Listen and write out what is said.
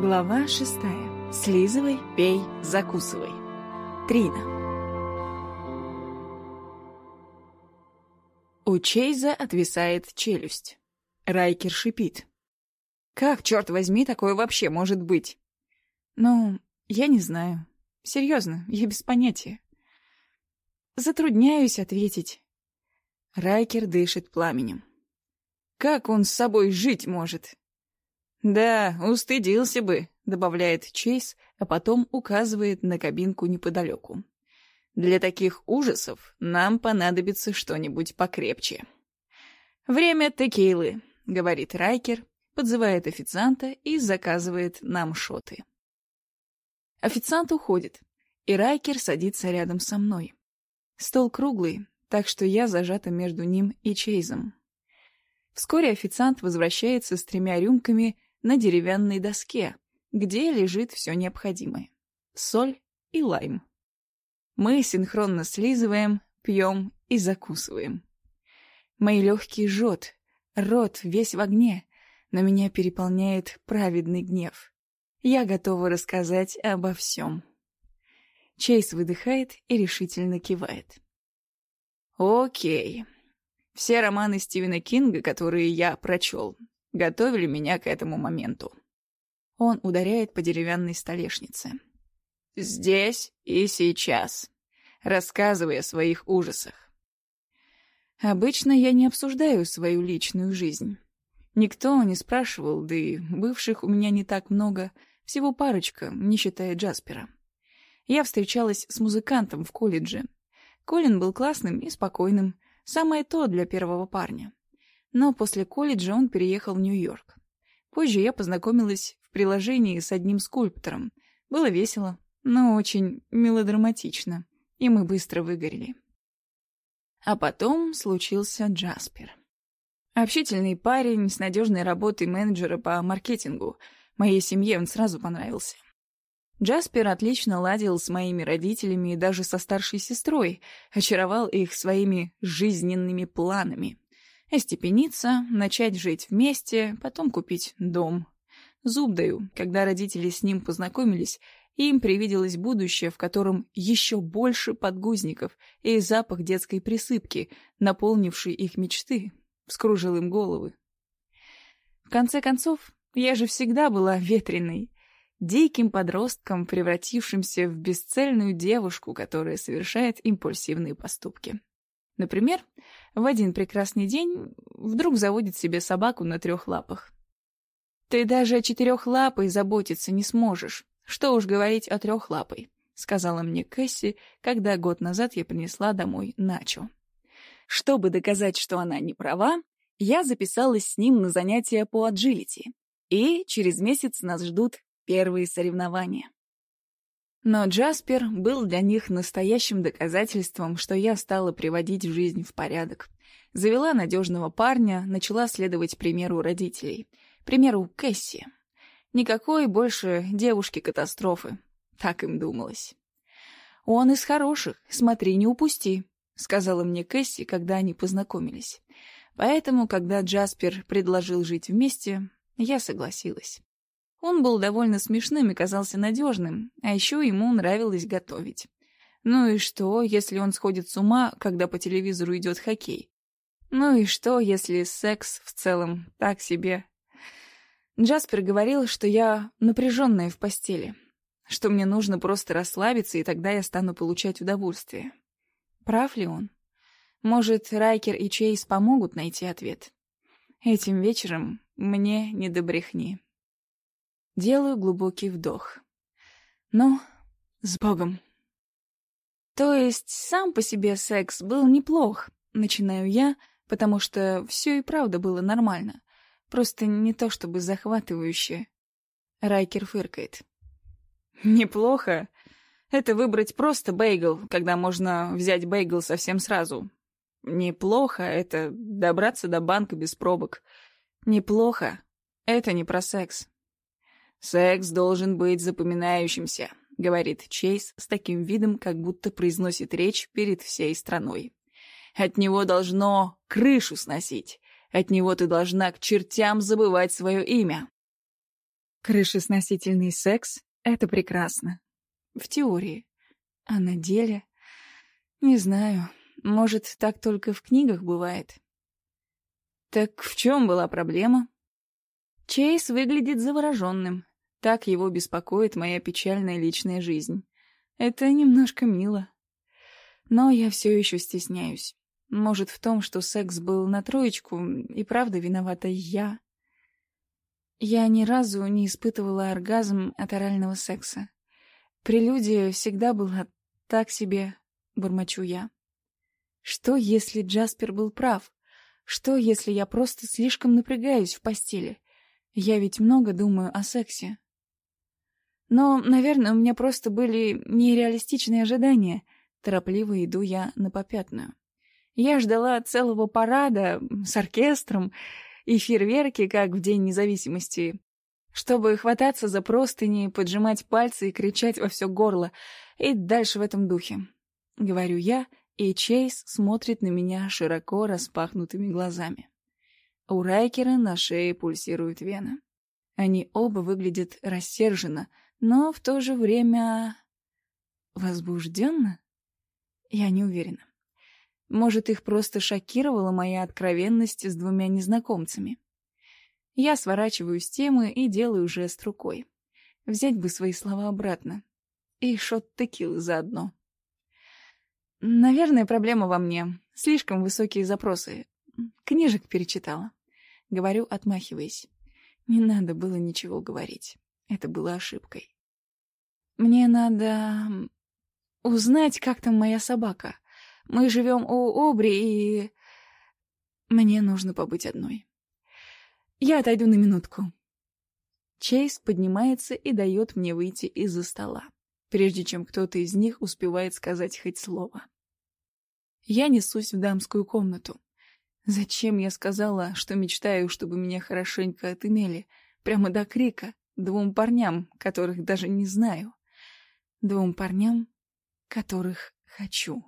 Глава шестая. Слизывай, пей, закусывай. Трина. У Чейза отвисает челюсть. Райкер шипит. Как, черт возьми, такое вообще может быть? Ну, я не знаю. Серьезно, я без понятия. Затрудняюсь ответить. Райкер дышит пламенем. Как он с собой жить может? Да, устыдился бы, добавляет Чейз, а потом указывает на кабинку неподалеку. Для таких ужасов нам понадобится что-нибудь покрепче. Время текилы, говорит Райкер, подзывает официанта и заказывает нам шоты. Официант уходит, и Райкер садится рядом со мной. Стол круглый, так что я зажата между ним и Чейзом. Вскоре официант возвращается с тремя рюмками на деревянной доске, где лежит все необходимое. Соль и лайм. Мы синхронно слизываем, пьем и закусываем. Мои легкие жжет, рот весь в огне, но меня переполняет праведный гнев. Я готова рассказать обо всем. Чейз выдыхает и решительно кивает. Окей. Все романы Стивена Кинга, которые я прочел, готовили меня к этому моменту. Он ударяет по деревянной столешнице. Здесь и сейчас, рассказывая о своих ужасах. Обычно я не обсуждаю свою личную жизнь. Никто не спрашивал, да и бывших у меня не так много, всего парочка, не считая Джаспера. Я встречалась с музыкантом в колледже. Колин был классным и спокойным, самое то для первого парня. Но после колледжа он переехал в Нью-Йорк. Позже я познакомилась в приложении с одним скульптором. Было весело, но очень мелодраматично, и мы быстро выгорели. А потом случился Джаспер. Общительный парень с надежной работой менеджера по маркетингу. Моей семье он сразу понравился. Джаспер отлично ладил с моими родителями и даже со старшей сестрой, очаровал их своими жизненными планами. Остепениться, начать жить вместе, потом купить дом. Зуб даю, когда родители с ним познакомились, им привиделось будущее, в котором еще больше подгузников и запах детской присыпки, наполнивший их мечты, вскружил им головы. В конце концов, я же всегда была ветреной, диким подростком, превратившимся в бесцельную девушку, которая совершает импульсивные поступки. Например, в один прекрасный день вдруг заводит себе собаку на трех лапах. «Ты даже о четырехлапой заботиться не сможешь. Что уж говорить о трехлапой», — сказала мне Кэсси, когда год назад я принесла домой Начо. Чтобы доказать, что она не права, я записалась с ним на занятия по аджилити. И через месяц нас ждут первые соревнования. Но Джаспер был для них настоящим доказательством, что я стала приводить жизнь в порядок. Завела надежного парня, начала следовать примеру родителей. Примеру Кэсси. Никакой больше девушки-катастрофы. Так им думалось. «Он из хороших, смотри, не упусти», — сказала мне Кэсси, когда они познакомились. Поэтому, когда Джаспер предложил жить вместе, я согласилась. Он был довольно смешным и казался надежным, а еще ему нравилось готовить. Ну и что, если он сходит с ума, когда по телевизору идет хоккей? Ну и что, если секс в целом так себе? Джаспер говорил, что я напряженная в постели, что мне нужно просто расслабиться, и тогда я стану получать удовольствие. Прав ли он? Может, Райкер и Чейз помогут найти ответ? Этим вечером мне не до брехни. Делаю глубокий вдох. Ну, с Богом. То есть сам по себе секс был неплох, начинаю я, потому что все и правда было нормально. Просто не то чтобы захватывающе. Райкер фыркает. Неплохо. Это выбрать просто бейгл, когда можно взять бейгл совсем сразу. Неплохо — это добраться до банка без пробок. Неплохо — это не про секс. «Секс должен быть запоминающимся», — говорит Чейз с таким видом, как будто произносит речь перед всей страной. «От него должно крышу сносить. От него ты должна к чертям забывать свое имя». Крышесносительный секс — это прекрасно. В теории. А на деле... Не знаю. Может, так только в книгах бывает. Так в чем была проблема? Чейз выглядит завороженным. Так его беспокоит моя печальная личная жизнь. Это немножко мило. Но я все еще стесняюсь. Может, в том, что секс был на троечку, и правда виновата я. Я ни разу не испытывала оргазм от орального секса. Прелюдия всегда была так себе, бормочу я. Что, если Джаспер был прав? Что, если я просто слишком напрягаюсь в постели? Я ведь много думаю о сексе. Но, наверное, у меня просто были нереалистичные ожидания. Торопливо иду я на попятную. Я ждала целого парада с оркестром, и фейерверки, как в День независимости, чтобы хвататься за простыни, поджимать пальцы и кричать во все горло, и дальше в этом духе. Говорю я, и Чейз смотрит на меня широко распахнутыми глазами. У Райкера на шее пульсирует вена. Они оба выглядят рассерженно, но в то же время... возбужденно? Я не уверена. Может, их просто шокировала моя откровенность с двумя незнакомцами. Я сворачиваю с темы и делаю жест рукой. Взять бы свои слова обратно. И шот текилы заодно. Наверное, проблема во мне. Слишком высокие запросы. Книжек перечитала. Говорю, отмахиваясь. Не надо было ничего говорить. Это было ошибкой. Мне надо узнать, как там моя собака. Мы живем у Обри, и... Мне нужно побыть одной. Я отойду на минутку. Чейз поднимается и дает мне выйти из-за стола, прежде чем кто-то из них успевает сказать хоть слово. Я несусь в дамскую комнату. Зачем я сказала, что мечтаю, чтобы меня хорошенько отымели, прямо до крика, двум парням, которых даже не знаю, двум парням, которых хочу.